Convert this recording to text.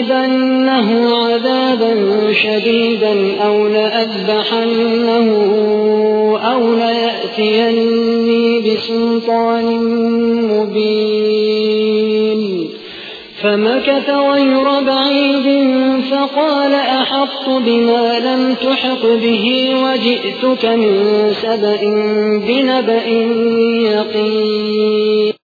لأعذبنه عذابا شديدا أو لأذبحنه أو ليأتيني بسلطان مبين. فمكث غير بعيد فقال أحط بما لم تحط به وجئتك من سبأ بنبأ يقين.